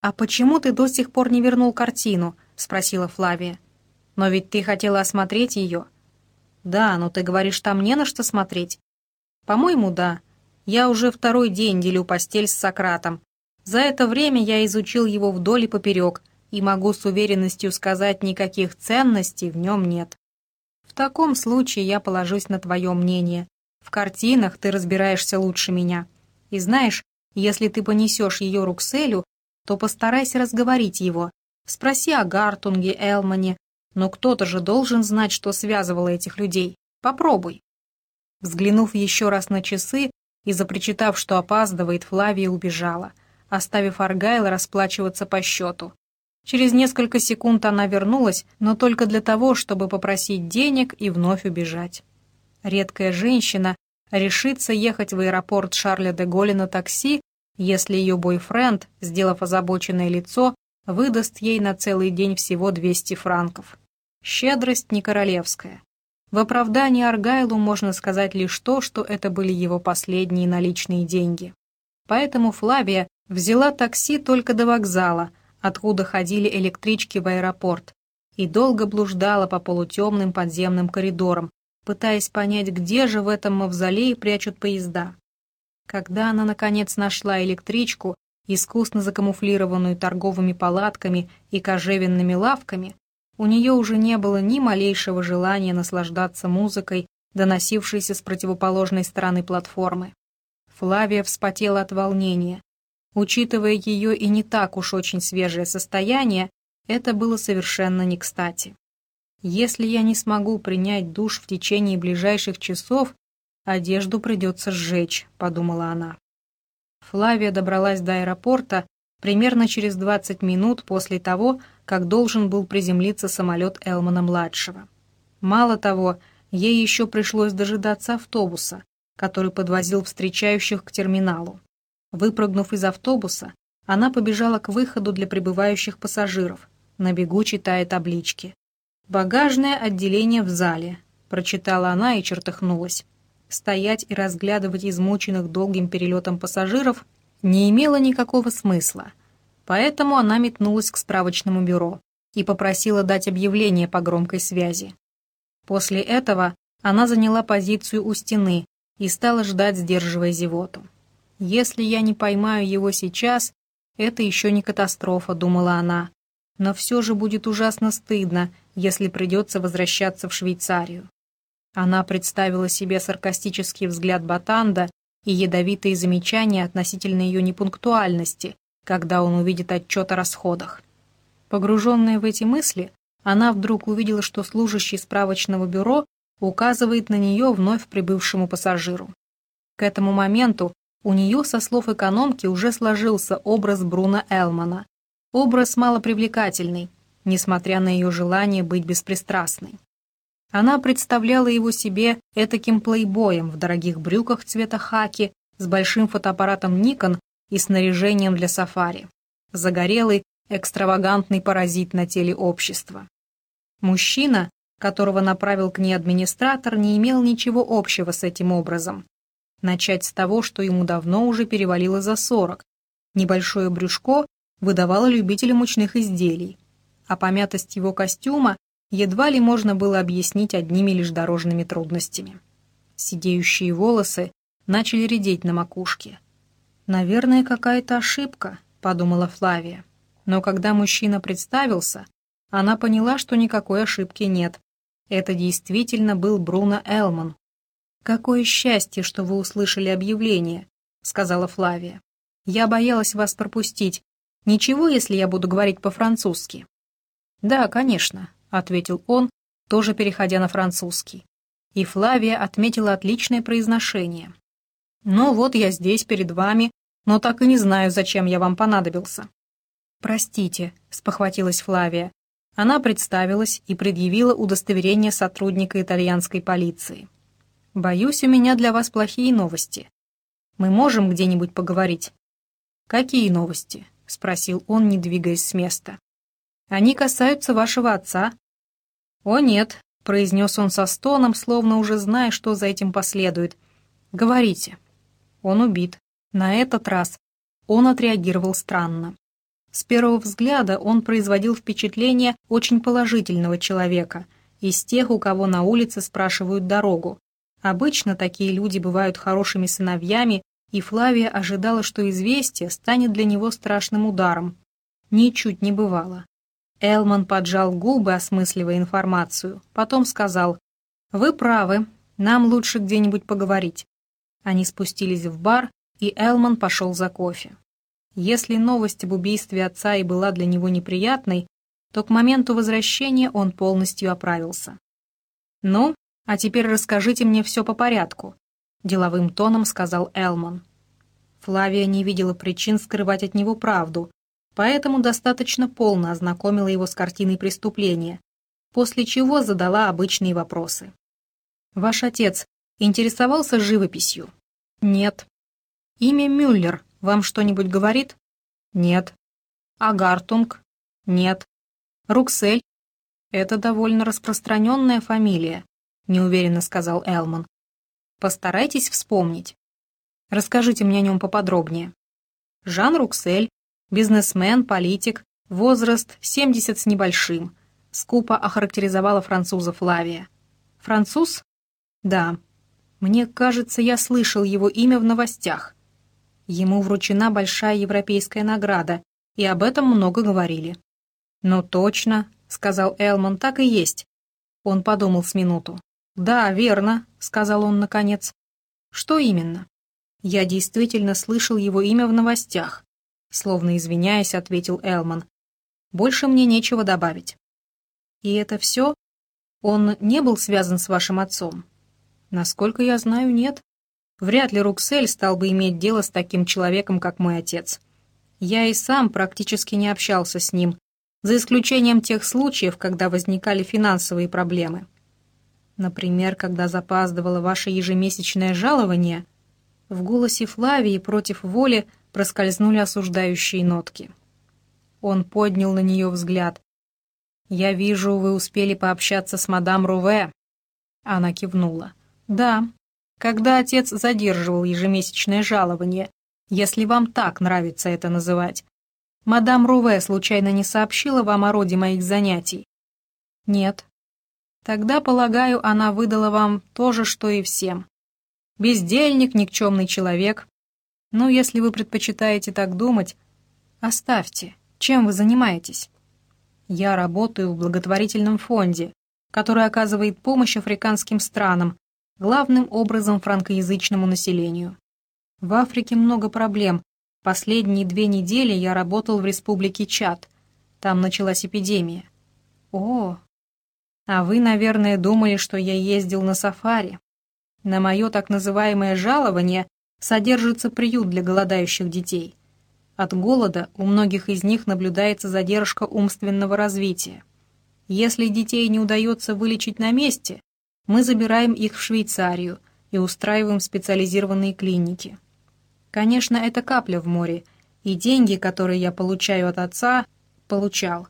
«А почему ты до сих пор не вернул картину?» — спросила Флавия. «Но ведь ты хотела осмотреть ее». «Да, но ты говоришь, там не на что смотреть». «По-моему, да. Я уже второй день делю постель с Сократом. За это время я изучил его вдоль и поперек, и могу с уверенностью сказать, никаких ценностей в нем нет. В таком случае я положусь на твое мнение. В картинах ты разбираешься лучше меня. И знаешь, если ты понесешь ее Рукселю, то постарайся разговорить его. Спроси о Гартунге, Элмане, но кто-то же должен знать, что связывало этих людей. Попробуй. Взглянув еще раз на часы и запричитав, что опаздывает, Флавия убежала, оставив Аргайла расплачиваться по счету. Через несколько секунд она вернулась, но только для того, чтобы попросить денег и вновь убежать. Редкая женщина решится ехать в аэропорт Шарля де Голля на такси, если ее бойфренд, сделав озабоченное лицо, выдаст ей на целый день всего 200 франков. Щедрость не королевская. В оправдании Аргайлу можно сказать лишь то, что это были его последние наличные деньги. Поэтому Флавия взяла такси только до вокзала, откуда ходили электрички в аэропорт, и долго блуждала по полутемным подземным коридорам, пытаясь понять, где же в этом мавзолее прячут поезда. Когда она, наконец, нашла электричку, искусно закамуфлированную торговыми палатками и кожевенными лавками, у нее уже не было ни малейшего желания наслаждаться музыкой, доносившейся с противоположной стороны платформы. Флавия вспотела от волнения. Учитывая ее и не так уж очень свежее состояние, это было совершенно не кстати. Если я не смогу принять душ в течение ближайших часов, одежду придется сжечь, подумала она. Флавия добралась до аэропорта примерно через 20 минут после того, как должен был приземлиться самолет Элмана-младшего. Мало того, ей еще пришлось дожидаться автобуса, который подвозил встречающих к терминалу. Выпрыгнув из автобуса, она побежала к выходу для прибывающих пассажиров, на бегу читая таблички. «Багажное отделение в зале», — прочитала она и чертыхнулась. Стоять и разглядывать измученных долгим перелетом пассажиров не имело никакого смысла, поэтому она метнулась к справочному бюро и попросила дать объявление по громкой связи. После этого она заняла позицию у стены и стала ждать, сдерживая зевоту. «Если я не поймаю его сейчас, это еще не катастрофа», — думала она. «Но все же будет ужасно стыдно, если придется возвращаться в Швейцарию. Она представила себе саркастический взгляд Батанда и ядовитые замечания относительно ее непунктуальности, когда он увидит отчет о расходах. Погруженная в эти мысли, она вдруг увидела, что служащий справочного бюро указывает на нее вновь прибывшему пассажиру. К этому моменту у нее, со слов экономки, уже сложился образ Бруна Элмана. Образ малопривлекательный, несмотря на ее желание быть беспристрастной. Она представляла его себе этаким плейбоем в дорогих брюках цвета хаки, с большим фотоаппаратом Nikon и снаряжением для сафари. Загорелый, экстравагантный паразит на теле общества. Мужчина, которого направил к ней администратор, не имел ничего общего с этим образом. Начать с того, что ему давно уже перевалило за сорок. Небольшое брюшко выдавало любителя мучных изделий а помятость его костюма едва ли можно было объяснить одними лишь дорожными трудностями. Сидеющие волосы начали редеть на макушке. «Наверное, какая-то ошибка», — подумала Флавия. Но когда мужчина представился, она поняла, что никакой ошибки нет. Это действительно был Бруно Элман. «Какое счастье, что вы услышали объявление», — сказала Флавия. «Я боялась вас пропустить. Ничего, если я буду говорить по-французски?» «Да, конечно», — ответил он, тоже переходя на французский. И Флавия отметила отличное произношение. «Ну вот я здесь перед вами, но так и не знаю, зачем я вам понадобился». «Простите», — спохватилась Флавия. Она представилась и предъявила удостоверение сотрудника итальянской полиции. «Боюсь, у меня для вас плохие новости. Мы можем где-нибудь поговорить?» «Какие новости?» — спросил он, не двигаясь с места. Они касаются вашего отца». «О нет», — произнес он со стоном, словно уже зная, что за этим последует. «Говорите». Он убит. На этот раз он отреагировал странно. С первого взгляда он производил впечатление очень положительного человека, из тех, у кого на улице спрашивают дорогу. Обычно такие люди бывают хорошими сыновьями, и Флавия ожидала, что известие станет для него страшным ударом. Ничуть не бывало. Элман поджал губы, осмысливая информацию, потом сказал, «Вы правы, нам лучше где-нибудь поговорить». Они спустились в бар, и Элман пошел за кофе. Если новость об убийстве отца и была для него неприятной, то к моменту возвращения он полностью оправился. «Ну, а теперь расскажите мне все по порядку», — деловым тоном сказал Элман. Флавия не видела причин скрывать от него правду, поэтому достаточно полно ознакомила его с картиной преступления, после чего задала обычные вопросы. «Ваш отец интересовался живописью?» «Нет». «Имя Мюллер вам что-нибудь говорит?» «Нет». «А Гартунг?» «Нет». «Руксель?» «Это довольно распространенная фамилия», — неуверенно сказал Элман. «Постарайтесь вспомнить. Расскажите мне о нем поподробнее». Жан Руксель, бизнесмен, политик, возраст 70 с небольшим, скупо охарактеризовала француза Флавия. «Француз?» «Да. Мне кажется, я слышал его имя в новостях. Ему вручена большая европейская награда, и об этом много говорили». «Ну точно», — сказал Элмон, — «так и есть». Он подумал с минуту. «Да, верно», — сказал он наконец. «Что именно?» «Я действительно слышал его имя в новостях», — словно извиняясь, ответил Элмон. «Больше мне нечего добавить». «И это все? Он не был связан с вашим отцом?» «Насколько я знаю, нет. Вряд ли Руксель стал бы иметь дело с таким человеком, как мой отец. Я и сам практически не общался с ним, за исключением тех случаев, когда возникали финансовые проблемы. Например, когда запаздывало ваше ежемесячное жалование, в голосе Флавии против воли проскользнули осуждающие нотки. Он поднял на нее взгляд. «Я вижу, вы успели пообщаться с мадам Руве». Она кивнула. «Да, когда отец задерживал ежемесячное жалование, если вам так нравится это называть. Мадам Руве случайно не сообщила вам о роде моих занятий? Нет. Тогда, полагаю, она выдала вам то же, что и всем. Бездельник, никчемный человек. Но если вы предпочитаете так думать, оставьте. Чем вы занимаетесь? Я работаю в благотворительном фонде, который оказывает помощь африканским странам, главным образом франкоязычному населению. В Африке много проблем, Последние две недели я работал в республике Чад. Там началась эпидемия. О, а вы, наверное, думали, что я ездил на сафари. На мое так называемое жалование содержится приют для голодающих детей. От голода у многих из них наблюдается задержка умственного развития. Если детей не удается вылечить на месте, мы забираем их в Швейцарию и устраиваем специализированные клиники. Конечно, это капля в море, и деньги, которые я получаю от отца, получал.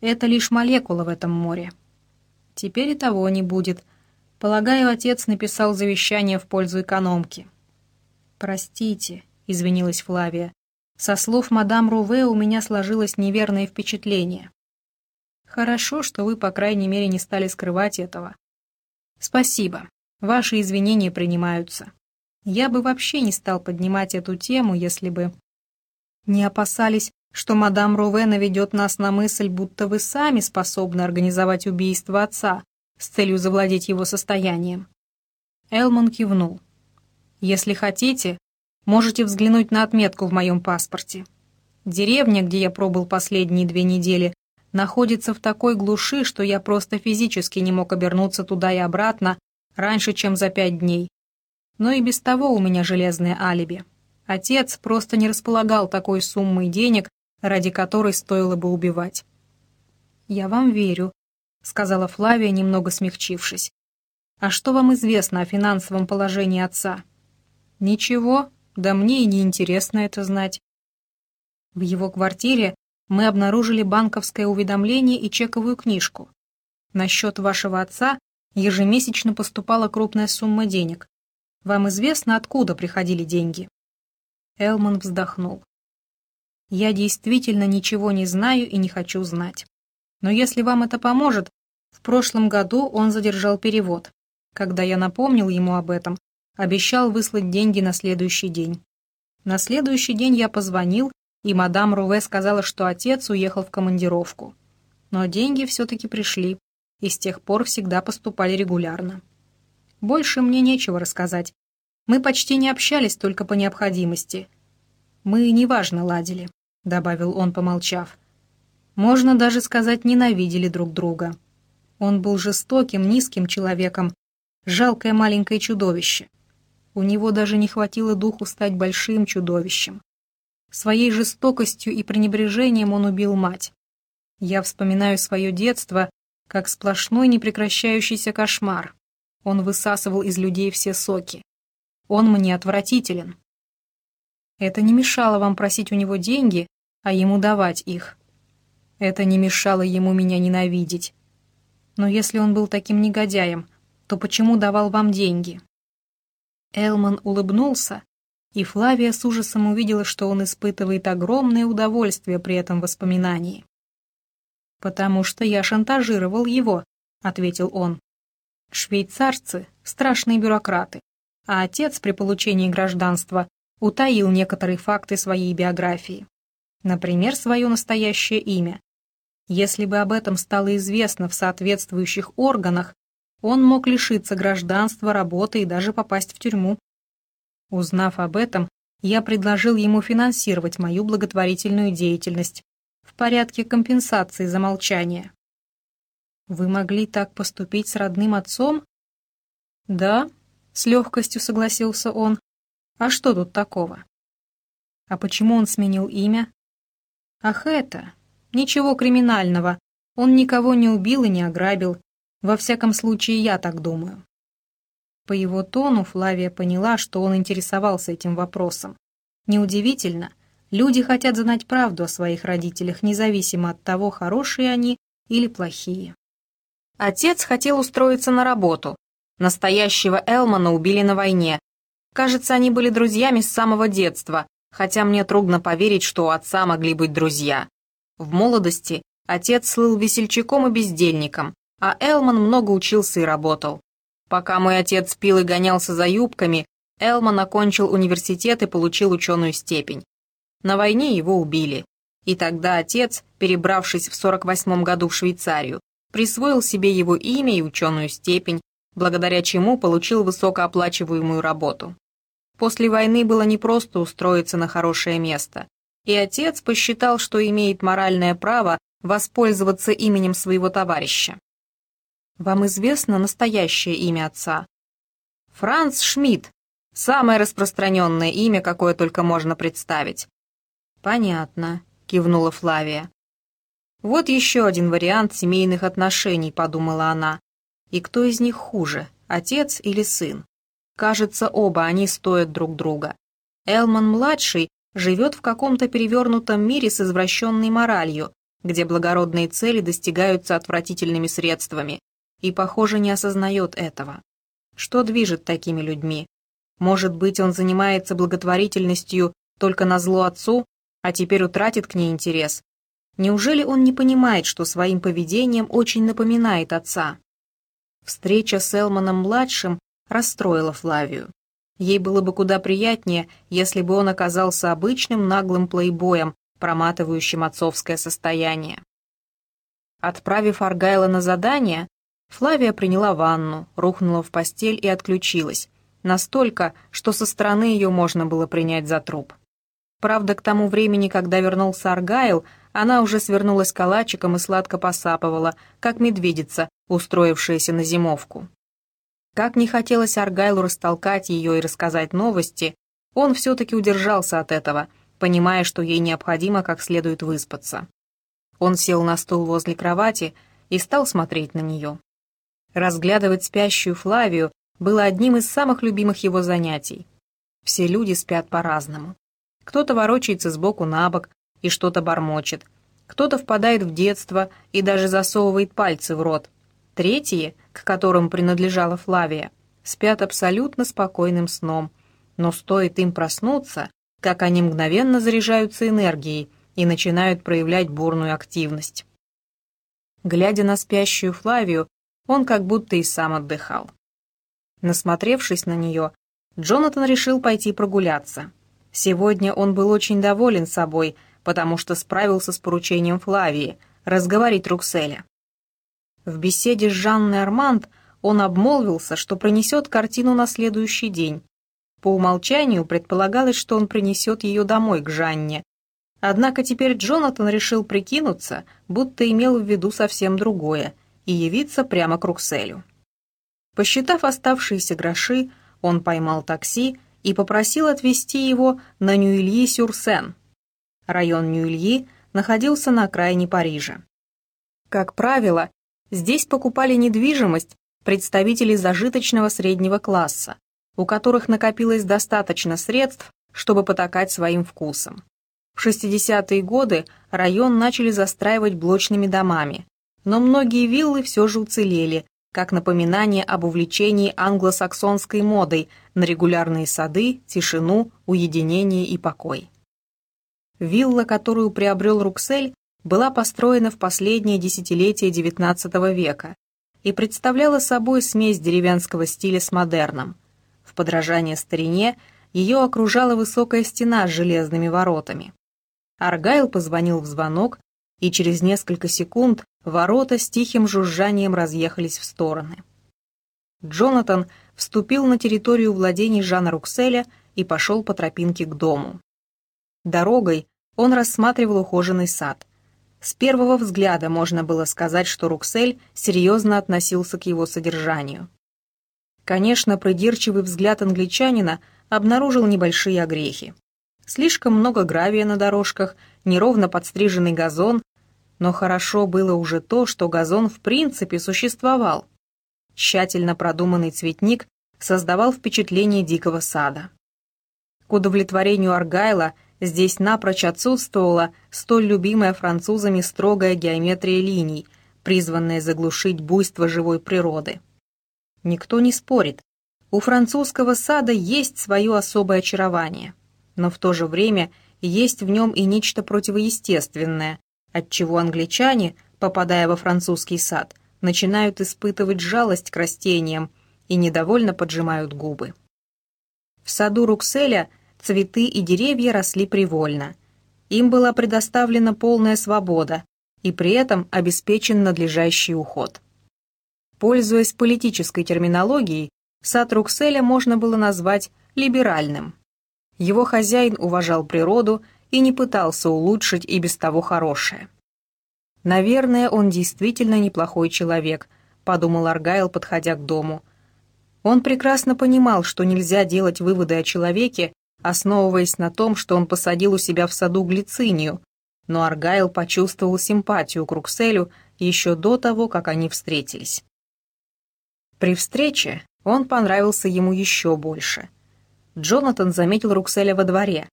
Это лишь молекула в этом море. Теперь и того не будет. Полагаю, отец написал завещание в пользу экономки. «Простите», — извинилась Флавия. «Со слов мадам Руве у меня сложилось неверное впечатление». «Хорошо, что вы, по крайней мере, не стали скрывать этого». «Спасибо. Ваши извинения принимаются». Я бы вообще не стал поднимать эту тему, если бы... Не опасались, что мадам Руве наведет нас на мысль, будто вы сами способны организовать убийство отца с целью завладеть его состоянием. Элмон кивнул. «Если хотите, можете взглянуть на отметку в моем паспорте. Деревня, где я пробыл последние две недели, находится в такой глуши, что я просто физически не мог обернуться туда и обратно раньше, чем за пять дней но и без того у меня железное алиби. Отец просто не располагал такой суммой денег, ради которой стоило бы убивать. «Я вам верю», — сказала Флавия, немного смягчившись. «А что вам известно о финансовом положении отца?» «Ничего, да мне и не интересно это знать». В его квартире мы обнаружили банковское уведомление и чековую книжку. На счет вашего отца ежемесячно поступала крупная сумма денег, вам известно, откуда приходили деньги?» Элман вздохнул. Я действительно ничего не знаю и не хочу знать. Но если вам это поможет, в прошлом году он задержал перевод. Когда я напомнил ему об этом, обещал выслать деньги на следующий день. На следующий день я позвонил, и мадам Руве сказала, что отец уехал в командировку. Но деньги все-таки пришли, и с тех пор всегда поступали регулярно. Больше мне нечего рассказать. Мы почти не общались только по необходимости. Мы неважно ладили, — добавил он, помолчав. Можно даже сказать, ненавидели друг друга. Он был жестоким, низким человеком, жалкое маленькое чудовище. У него даже не хватило духу стать большим чудовищем. Своей жестокостью и пренебрежением он убил мать. Я вспоминаю свое детство как сплошной непрекращающийся кошмар. Он высасывал из людей все соки. Он мне отвратителен. Это не мешало вам просить у него деньги, а ему давать их. Это не мешало ему меня ненавидеть. Но если он был таким негодяем, то почему давал вам деньги?» Элман улыбнулся, и Флавия с ужасом увидела, что он испытывает огромное удовольствие при этом воспоминании. «Потому что я шантажировал его», — ответил он. «Швейцарцы — страшные бюрократы, а отец при получении гражданства утаил некоторые факты своей биографии. Например, свое настоящее имя. Если бы об этом стало известно в соответствующих органах, он мог лишиться гражданства, работы и даже попасть в тюрьму. Узнав об этом, я предложил ему финансировать мою благотворительную деятельность в порядке компенсации за молчание. Вы могли так поступить с родным отцом? Да, с легкостью согласился он. А что тут такого? А почему он сменил имя? Ах это, ничего криминального. Он никого не убил и не ограбил. Во всяком случае, я так думаю. По его тону Флавия поняла, что он интересовался этим вопросом. Неудивительно, Люди хотят знать правду о своих родителях, независимо от того, хорошие они или плохие. Отец хотел устроиться на работу. Настоящего Элмана убили на войне. Кажется, они были друзьями с самого детства, хотя мне трудно поверить, что у отца могли быть друзья. В молодости отец слыл весельчаком и бездельником, а Элман много учился и работал. Пока мой отец пил и гонялся за юбками, Элман окончил университет и получил ученую степень. На войне его убили. И тогда отец, перебравшись в 48 году в Швейцарию, присвоил себе его имя и ученую степень, благодаря чему получил высокооплачиваемую работу. После войны было непросто устроиться на хорошее место, и отец посчитал, что имеет моральное право воспользоваться именем своего товарища. Вам известно настоящее имя отца? Франц Шмидт, самое распространенное имя, какое только можно представить. «Понятно», — кивнула Флавия. «Вот еще один вариант семейных отношений», — подумала она. «И кто из них хуже, отец или сын? Кажется, оба они стоят друг друга. Элман-младший живет в каком-то перевернутом мире с извращенной моралью, где благородные цели достигаются отвратительными средствами, и, похоже, не осознает этого. Что движет такими людьми? Может быть, он занимается благотворительностью только на зло отцу, а теперь утратит к ней интерес. Неужели он не понимает, что своим поведением очень напоминает отца? Встреча с Элманом-младшим расстроила Флавию. Ей было бы куда приятнее, если бы он оказался обычным наглым плейбоем, проматывающим отцовское состояние. Отправив Аргайла на задание, Флавия приняла ванну, рухнула в постель и отключилась, настолько, что со стороны ее можно было принять за труп. Правда, к тому времени, когда вернулся Аргайл, она уже свернулась калачиком и сладко посапывала, как медведица, устроившаяся на зимовку. Как не хотелось Аргайлу растолкать ее и рассказать новости, он все-таки удержался от этого, понимая, что ей необходимо как следует выспаться. Он сел на стул возле кровати и стал смотреть на нее. Разглядывать спящую Флавию было одним из самых любимых его занятий. Все люди спят по-разному. Кто-то ворочается сбоку на бок и что-то бормочет. Кто-то впадает в детство и даже засовывает пальцы в рот. Третьи, к которым принадлежала Флавия, спят абсолютно спокойным сном. Но стоит им проснуться, как они мгновенно заряжаются энергией и начинают проявлять бурную активность. Глядя на спящую Флавию, он как будто и сам отдыхал. Насмотревшись на нее, Джонатан решил пойти прогуляться. Сегодня он был очень доволен собой, потому что справился с поручением Флавии — разговорить Рукселя. В беседе с Жанной Арманд он обмолвился, что принесет картину на следующий день. По умолчанию предполагалось, что он принесет ее домой к Жанне. Однако теперь Джонатан решил прикинуться, будто имел в виду совсем другое, и явиться прямо к Рукселю. Посчитав оставшиеся гроши, он поймал такси и попросил отвезти его на Нюильи-Сюрсен. Район Нюильи находился на окраине Парижа. Как правило, здесь покупали недвижимость представители зажиточного среднего класса, у которых накопилось достаточно средств, чтобы потакать своим вкусом. В 60-е годы район начали застраивать блочными домами, но многие виллы все же уцелели, как напоминание об увлечении англосаксонской модой на регулярные сады, тишину, уединение и покой. Вилла, которую приобрел Руксель, была построена в последнее десятилетие XIX века и представляла собой смесь деревенского стиля с модерном. В подражание старине ее окружала высокая стена с железными воротами. Аргайл позвонил в звонок, и через несколько секунд Ворота с тихим жужжанием разъехались в стороны. Джонатан вступил на территорию владений Жана Рукселя и пошел по тропинке к дому. Дорогой он рассматривал ухоженный сад. С первого взгляда можно было сказать, что Руксель серьезно относился к его содержанию. Конечно, придирчивый взгляд англичанина обнаружил небольшие огрехи. Слишком много гравия на дорожках, неровно подстриженный газон, но хорошо было уже то, что газон в принципе существовал. Тщательно продуманный цветник создавал впечатление дикого сада. К удовлетворению Аргайла здесь напрочь отсутствовала столь любимая французами строгая геометрия линий, призванная заглушить буйство живой природы. Никто не спорит, у французского сада есть свое особое очарование, но в то же время есть в нем и нечто противоестественное, отчего англичане, попадая во французский сад, начинают испытывать жалость к растениям и недовольно поджимают губы. В саду Рукселя цветы и деревья росли привольно. Им была предоставлена полная свобода, и при этом обеспечен надлежащий уход. Пользуясь политической терминологией, сад Рукселя можно было назвать либеральным. Его хозяин уважал природу и не пытался улучшить и без того хорошее. «Наверное, он действительно неплохой человек», — подумал Аргайл, подходя к дому. Он прекрасно понимал, что нельзя делать выводы о человеке, основываясь на том, что он посадил у себя в саду глицинию, но Аргайл почувствовал симпатию к Рукселю еще до того, как они встретились. При встрече он понравился ему еще больше. Джонатан заметил Рукселя во дворе.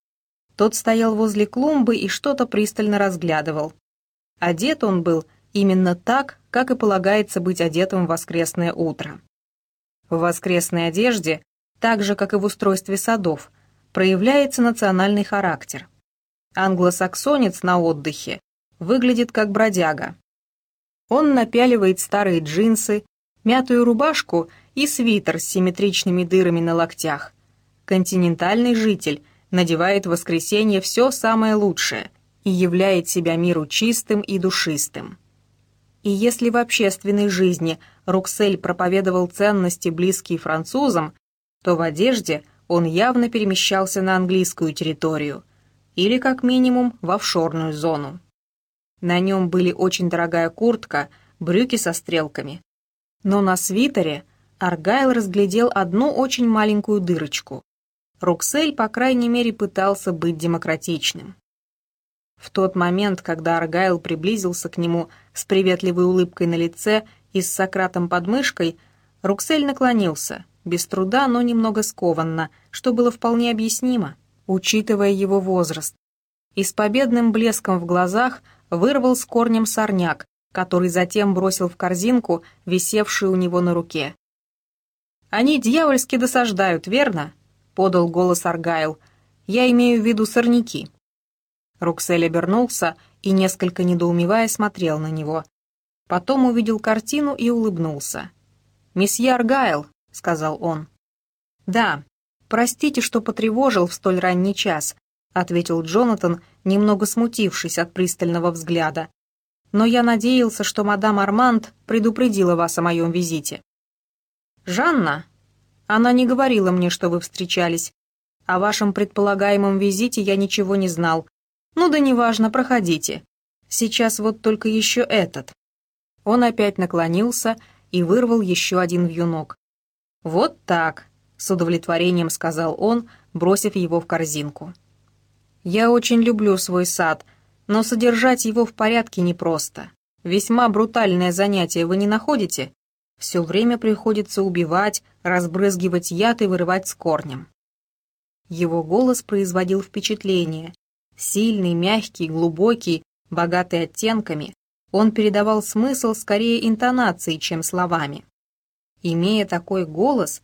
Тот стоял возле клумбы и что-то пристально разглядывал. Одет он был именно так, как и полагается быть одетым в воскресное утро. В воскресной одежде, так же, как и в устройстве садов, проявляется национальный характер. Англосаксонец на отдыхе выглядит как бродяга. Он напяливает старые джинсы, мятую рубашку и свитер с симметричными дырами на локтях. Континентальный житель – надевает в воскресенье все самое лучшее и являет себя миру чистым и душистым. И если в общественной жизни Руксель проповедовал ценности, близкие французам, то в одежде он явно перемещался на английскую территорию или, как минимум, в офшорную зону. На нем были очень дорогая куртка, брюки со стрелками. Но на свитере Аргайл разглядел одну очень маленькую дырочку. Руксель, по крайней мере, пытался быть демократичным. В тот момент, когда Аргайл приблизился к нему с приветливой улыбкой на лице и с Сократом под мышкой, Руксель наклонился, без труда, но немного скованно, что было вполне объяснимо, учитывая его возраст. И с победным блеском в глазах вырвал с корнем сорняк, который затем бросил в корзинку, висевшую у него на руке. «Они дьявольски досаждают, верно?» Подал голос Аргайл. «Я имею в виду сорняки». Руксель обернулся и, несколько недоумевая, смотрел на него. Потом увидел картину и улыбнулся. «Месье Аргайл», — сказал он. «Да, простите, что потревожил в столь ранний час», — ответил Джонатан, немного смутившись от пристального взгляда. «Но я надеялся, что мадам Арманд предупредила вас о моем визите». «Жанна?» «Она не говорила мне, что вы встречались. О вашем предполагаемом визите я ничего не знал. Ну да неважно, проходите. Сейчас вот только еще этот». Он опять наклонился и вырвал еще один вьюнок. «Вот так», — с удовлетворением сказал он, бросив его в корзинку. «Я очень люблю свой сад, но содержать его в порядке непросто. Весьма брутальное занятие вы не находите? Все время приходится убивать, разбрызгивать яд и вырывать с корнем. Его голос производил впечатление. Сильный, мягкий, глубокий, богатый оттенками, он передавал смысл скорее интонацией, чем словами. Имея такой голос,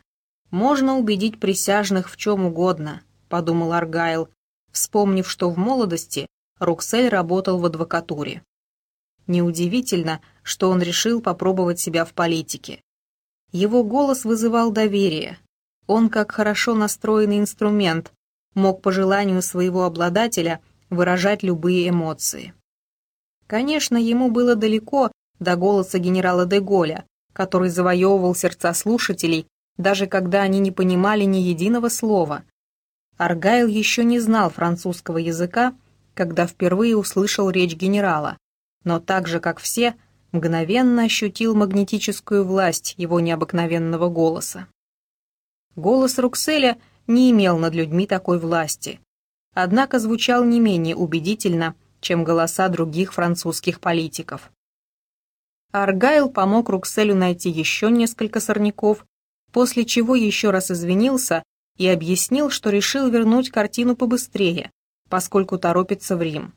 можно убедить присяжных в чем угодно, подумал Аргайл, вспомнив, что в молодости Руксель работал в адвокатуре. Неудивительно, что он решил попробовать себя в политике. Его голос вызывал доверие, он, как хорошо настроенный инструмент, мог по желанию своего обладателя выражать любые эмоции. Конечно, ему было далеко до голоса генерала де Голля, который завоевывал сердца слушателей, даже когда они не понимали ни единого слова. Аргайл еще не знал французского языка, когда впервые услышал речь генерала, но так же, как все, мгновенно ощутил магнетическую власть его необыкновенного голоса. Голос Рукселя не имел над людьми такой власти, однако звучал не менее убедительно, чем голоса других французских политиков. Аргайл помог Рукселю найти еще несколько сорняков, после чего еще раз извинился и объяснил, что решил вернуть картину побыстрее, поскольку торопится в Рим.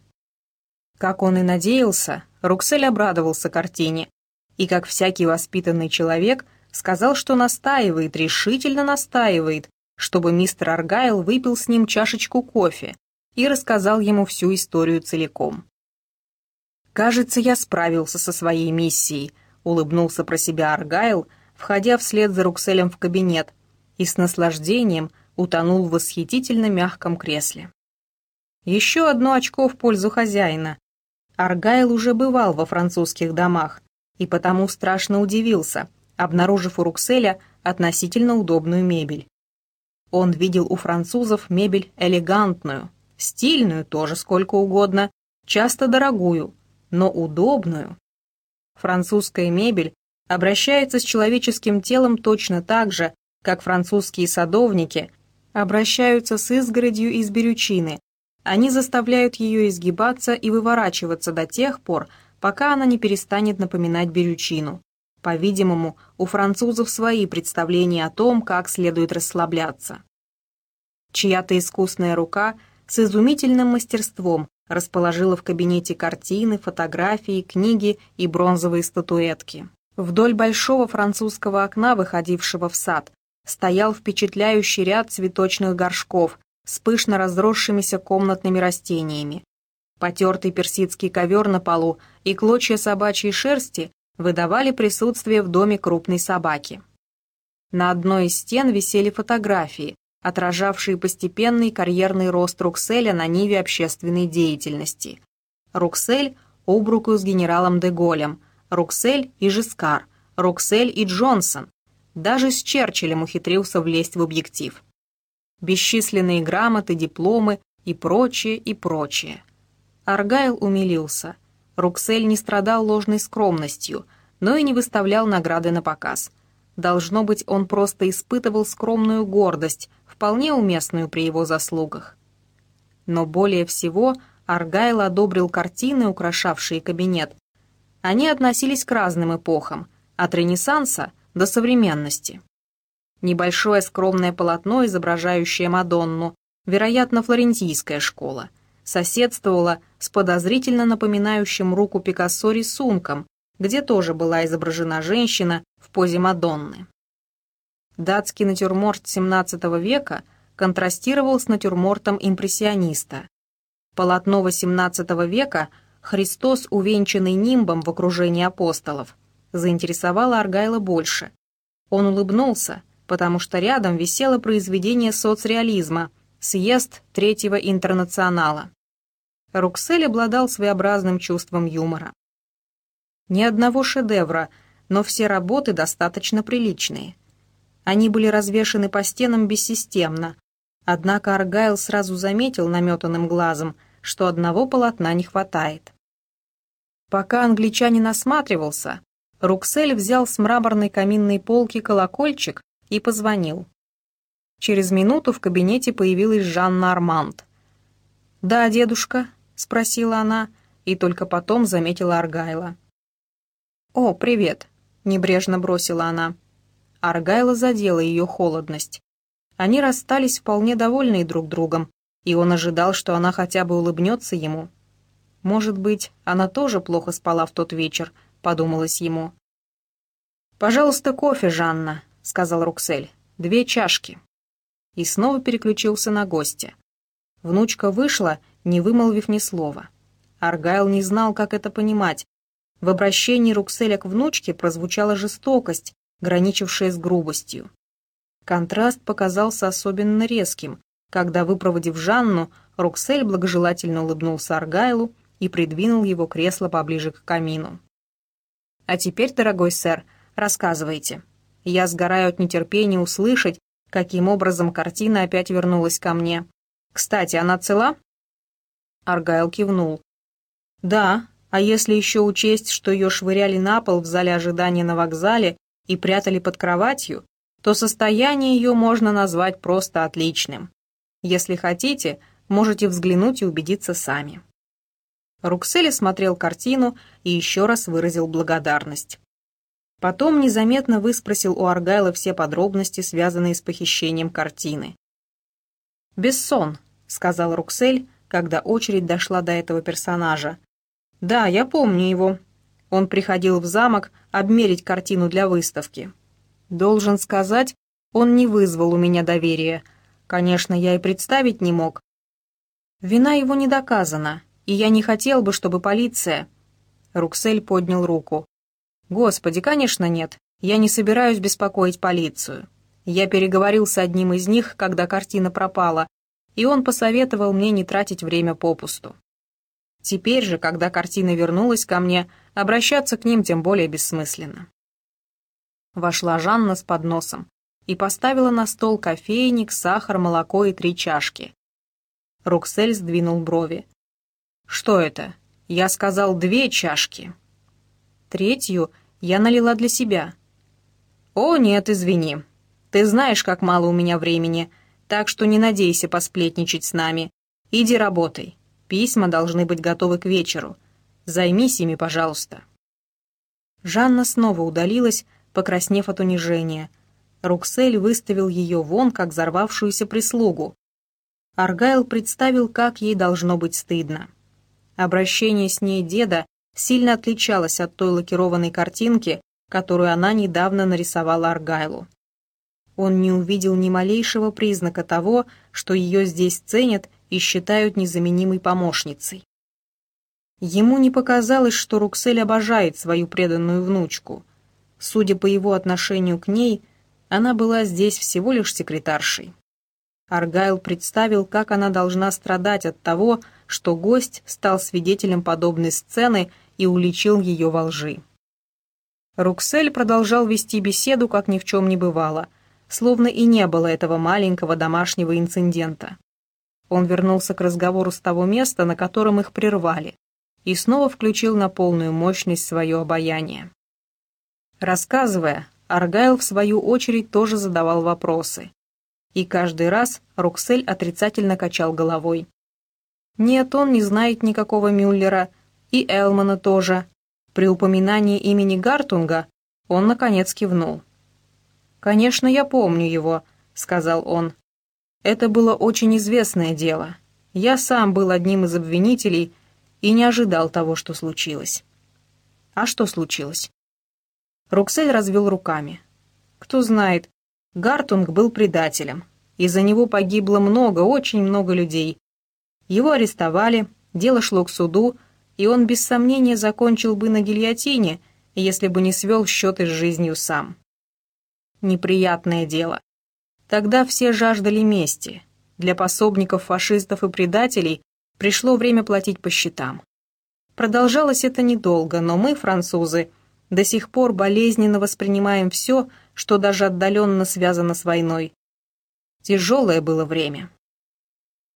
Как он и надеялся, Руксель обрадовался картине, и, как всякий воспитанный человек, сказал, что настаивает, решительно настаивает, чтобы мистер Аргайл выпил с ним чашечку кофе и рассказал ему всю историю целиком. «Кажется, я справился со своей миссией», — улыбнулся про себя Аргайл, входя вслед за Рукселем в кабинет, и с наслаждением утонул в восхитительно мягком кресле. Еще одно очко в пользу хозяина. Аргайл уже бывал во французских домах, и потому страшно удивился — обнаружив у Рукселя относительно удобную мебель. Он видел у французов мебель элегантную, стильную тоже сколько угодно, часто дорогую, но удобную. Французская мебель обращается с человеческим телом точно так же, как французские садовники обращаются с изгородью из берючины. Они заставляют ее изгибаться и выворачиваться до тех пор, пока она не перестанет напоминать берючину. По-видимому, у французов свои представления о том, как следует расслабляться. Чья-то искусная рука с изумительным мастерством расположила в кабинете картины, фотографии, книги и бронзовые статуэтки. Вдоль большого французского окна, выходившего в сад, стоял впечатляющий ряд цветочных горшков с пышно разросшимися комнатными растениями. Потертый персидский ковер на полу и клочья собачьей шерсти выдавали присутствие в доме крупной собаки. На одной из стен висели фотографии, отражавшие постепенный карьерный рост Рукселя на ниве общественной деятельности. Руксель об с генералом де Голем, Руксель и Жискар, Руксель и Джонсон. Даже с Черчиллем ухитрился влезть в объектив. Бесчисленные грамоты, дипломы и прочее, и прочее. Аргайл умилился – Руксель не страдал ложной скромностью, но и не выставлял награды на показ. Должно быть, он просто испытывал скромную гордость, вполне уместную при его заслугах. Но более всего Аргайл одобрил картины, украшавшие кабинет. Они относились к разным эпохам, от Ренессанса до современности. Небольшое скромное полотно, изображающее Мадонну, вероятно, флорентийская школа – соседствовала с подозрительно напоминающим руку Пикассо рисунком, где тоже была изображена женщина в позе Мадонны. Датский натюрморт XVII века контрастировал с натюрмортом импрессиониста. полотно XVIII века «Христос, увенчанный нимбом в окружении апостолов», заинтересовало Аргайла больше. Он улыбнулся, потому что рядом висело произведение соцреализма «Съезд Третьего Интернационала». Руксель обладал своеобразным чувством юмора. Ни одного шедевра, но все работы достаточно приличные. Они были развешаны по стенам бессистемно, однако Аргайл сразу заметил наметанным глазом, что одного полотна не хватает. Пока англичанин осматривался, Руксель взял с мраморной каминной полки колокольчик и позвонил. Через минуту в кабинете появилась Жанна Арманд. «Да, дедушка», — спросила она, и только потом заметила Аргайла. «О, привет», — небрежно бросила она. Аргайла задела ее холодность. Они расстались вполне довольные друг другом, и он ожидал, что она хотя бы улыбнется ему. «Может быть, она тоже плохо спала в тот вечер», — подумалось ему. «Пожалуйста, кофе, Жанна», — сказал Руксель. «Две чашки». И снова переключился на гостя. Внучка вышла не вымолвив ни слова. Аргайл не знал, как это понимать. В обращении Рукселя к внучке прозвучала жестокость, граничившая с грубостью. Контраст показался особенно резким, когда, выпроводив Жанну, Руксель благожелательно улыбнулся Аргайлу и придвинул его кресло поближе к камину. «А теперь, дорогой сэр, рассказывайте. Я сгораю от нетерпения услышать, каким образом картина опять вернулась ко мне. Кстати, она цела?» Аргайл кивнул. «Да, а если еще учесть, что ее швыряли на пол в зале ожидания на вокзале и прятали под кроватью, то состояние ее можно назвать просто отличным. Если хотите, можете взглянуть и убедиться сами». Руксели смотрел картину и еще раз выразил благодарность. Потом незаметно выспросил у Аргайла все подробности, связанные с похищением картины. «Бессон», — сказал Руксель, когда очередь дошла до этого персонажа. «Да, я помню его. Он приходил в замок обмерить картину для выставки. Должен сказать, он не вызвал у меня доверия. Конечно, я и представить не мог. Вина его не доказана, и я не хотел бы, чтобы полиция...» Руксель поднял руку. «Господи, конечно нет. Я не собираюсь беспокоить полицию. Я переговорил с одним из них, когда картина пропала, и он посоветовал мне не тратить время попусту. Теперь же, когда картина вернулась ко мне, обращаться к ним тем более бессмысленно. Вошла Жанна с подносом и поставила на стол кофейник, сахар, молоко и три чашки. Руксель сдвинул брови. «Что это? Я сказал две чашки». Третью я налила для себя. «О, нет, извини. Ты знаешь, как мало у меня времени так что не надейся посплетничать с нами. Иди работай. Письма должны быть готовы к вечеру. Займись ими, пожалуйста». Жанна снова удалилась, покраснев от унижения. Руксель выставил ее вон, как взорвавшуюся прислугу. Аргайл представил, как ей должно быть стыдно. Обращение с ней деда сильно отличалось от той лакированной картинки, которую она недавно нарисовала Аргайлу. Он не увидел ни малейшего признака того, что ее здесь ценят и считают незаменимой помощницей. Ему не показалось, что Руксель обожает свою преданную внучку. Судя по его отношению к ней, она была здесь всего лишь секретаршей. Аргайл представил, как она должна страдать от того, что гость стал свидетелем подобной сцены и уличил ее во лжи. Руксель продолжал вести беседу, как ни в чем не бывало – словно и не было этого маленького домашнего инцидента. Он вернулся к разговору с того места, на котором их прервали, и снова включил на полную мощность свое обаяние. Рассказывая, Аргайл в свою очередь тоже задавал вопросы. И каждый раз Роксель отрицательно качал головой. Нет, он не знает никакого Мюллера, и Элмана тоже. При упоминании имени Гартунга он, наконец, кивнул. «Конечно, я помню его», — сказал он. «Это было очень известное дело. Я сам был одним из обвинителей и не ожидал того, что случилось». «А что случилось?» Руксель развел руками. «Кто знает, Гартунг был предателем. Из-за него погибло много, очень много людей. Его арестовали, дело шло к суду, и он без сомнения закончил бы на гильотине, если бы не свел счеты с жизнью сам. Неприятное дело. Тогда все жаждали мести. Для пособников фашистов и предателей пришло время платить по счетам. Продолжалось это недолго, но мы, французы, до сих пор болезненно воспринимаем все, что даже отдаленно связано с войной. Тяжелое было время.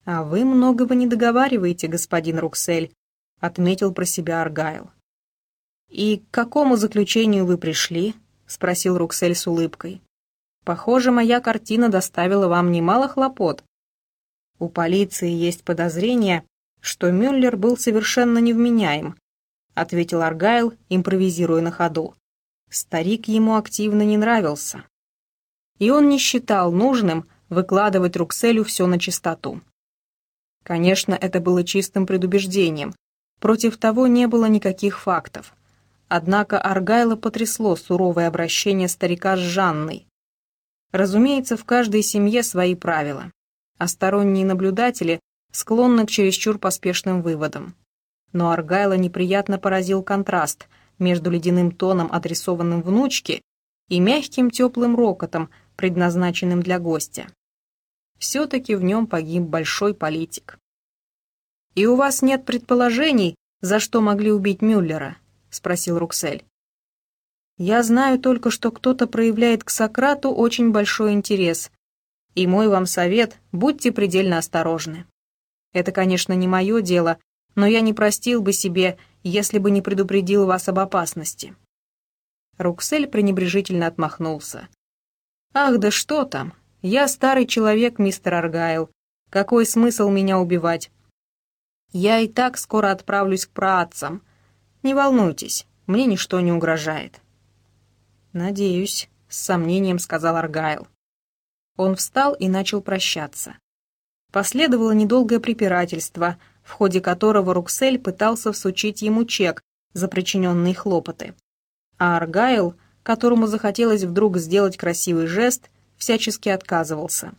«А вы многого не договариваете, господин Руксель», — отметил про себя Аргайл. «И к какому заключению вы пришли?» — спросил Руксель с улыбкой. «Похоже, моя картина доставила вам немало хлопот. У полиции есть подозрение, что Мюллер был совершенно невменяем, ответил Аргайл, импровизируя на ходу. Старик ему активно не нравился. И он не считал нужным выкладывать Рукселю все на чистоту. Конечно, это было чистым предубеждением. Против того не было никаких фактов. Однако Аргайла потрясло суровое обращение старика с Жанной. Разумеется, в каждой семье свои правила, а сторонние наблюдатели склонны к чересчур поспешным выводам. Но Аргайла неприятно поразил контраст между ледяным тоном, адресованным внучке, и мягким теплым рокотом, предназначенным для гостя. Все-таки в нем погиб большой политик. «И у вас нет предположений, за что могли убить Мюллера?» — спросил Руксель. «Я знаю только, что кто-то проявляет к Сократу очень большой интерес, и мой вам совет — будьте предельно осторожны». Это, конечно, не мое дело, но я не простил бы себе, если бы не предупредил вас об опасности». Руксель пренебрежительно отмахнулся. «Ах, да что там! Я старый человек, мистер Аргайл. Какой смысл меня убивать? Я и так скоро отправлюсь к праотцам. Не волнуйтесь, мне ничто не угрожает». «Надеюсь», — с сомнением сказал Аргайл. Он встал и начал прощаться. Последовало недолгое препирательство, в ходе которого Руксель пытался всучить ему чек за причиненные хлопоты. А Аргайл, которому захотелось вдруг сделать красивый жест, всячески отказывался.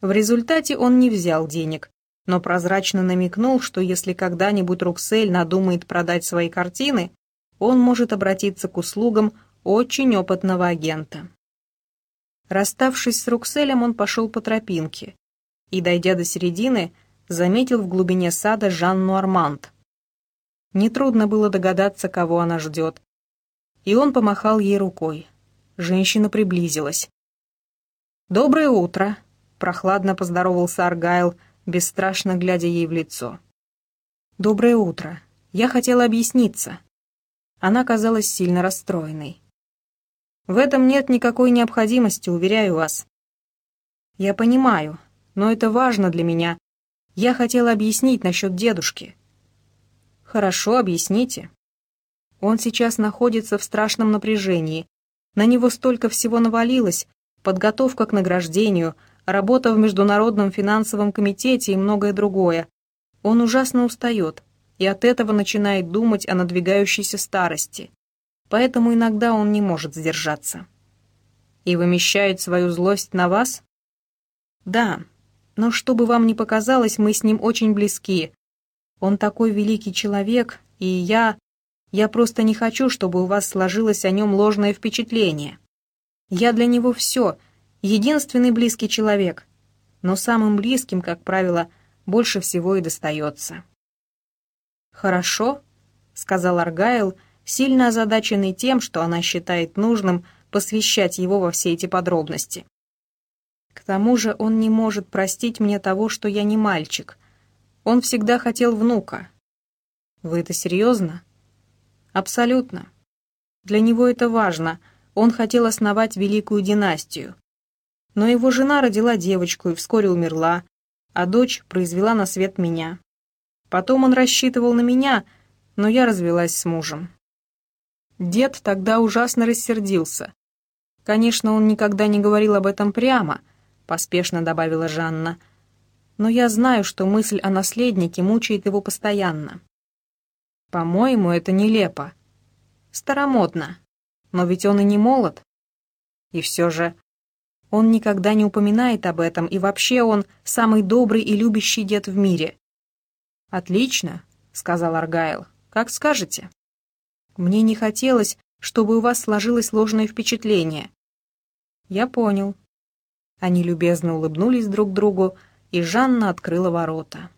В результате он не взял денег, но прозрачно намекнул, что если когда-нибудь Руксель надумает продать свои картины, он может обратиться к услугам очень опытного агента. Расставшись с Рукселем, он пошел по тропинке, и, дойдя до середины, заметил в глубине сада Жанну Арманд. Нетрудно было догадаться, кого она ждет. И он помахал ей рукой. Женщина приблизилась. «Доброе утро!» — прохладно поздоровался Аргайл, бесстрашно глядя ей в лицо. «Доброе утро. Я хотела объясниться». Она казалась сильно расстроенной. «В этом нет никакой необходимости, уверяю вас». «Я понимаю, но это важно для меня. Я хотела объяснить насчет дедушки». «Хорошо, объясните». Он сейчас находится в страшном напряжении. На него столько всего навалилось, подготовка к награждению, работа в Международном финансовом комитете и многое другое. Он ужасно устает и от этого начинает думать о надвигающейся старости. Поэтому иногда он не может сдержаться. И вымещает свою злость на вас? Да, но чтобы вам не показалось, мы с ним очень близки. Он такой великий человек, и я... Я просто не хочу, чтобы у вас сложилось о нем ложное впечатление. Я для него все, единственный близкий человек. Но самым близким, как правило, больше всего и достается. «Хорошо», — сказал Аргайл, сильно озадаченный тем, что она считает нужным посвящать его во все эти подробности. К тому же он не может простить мне того, что я не мальчик. Он всегда хотел внука. Вы это серьезно? Абсолютно. Для него это важно. Он хотел основать великую династию. Но его жена родила девочку и вскоре умерла, а дочь произвела на свет меня. Потом он рассчитывал на меня, но я развелась с мужем. Дед тогда ужасно рассердился. Конечно, он никогда не говорил об этом прямо — поспешно добавила Жанна. «Но я знаю, что мысль о наследнике мучает его постоянно». «По-моему, это нелепо. Старомодно. Но ведь он и не молод. И все же он никогда не упоминает об этом, и вообще он самый добрый и любящий дед в мире. «Отлично», — сказал Аргайл. «Как скажете». «Мне не хотелось, чтобы у вас сложилось ложное впечатление». «Я понял». Они любезно улыбнулись друг другу, и Жанна открыла ворота.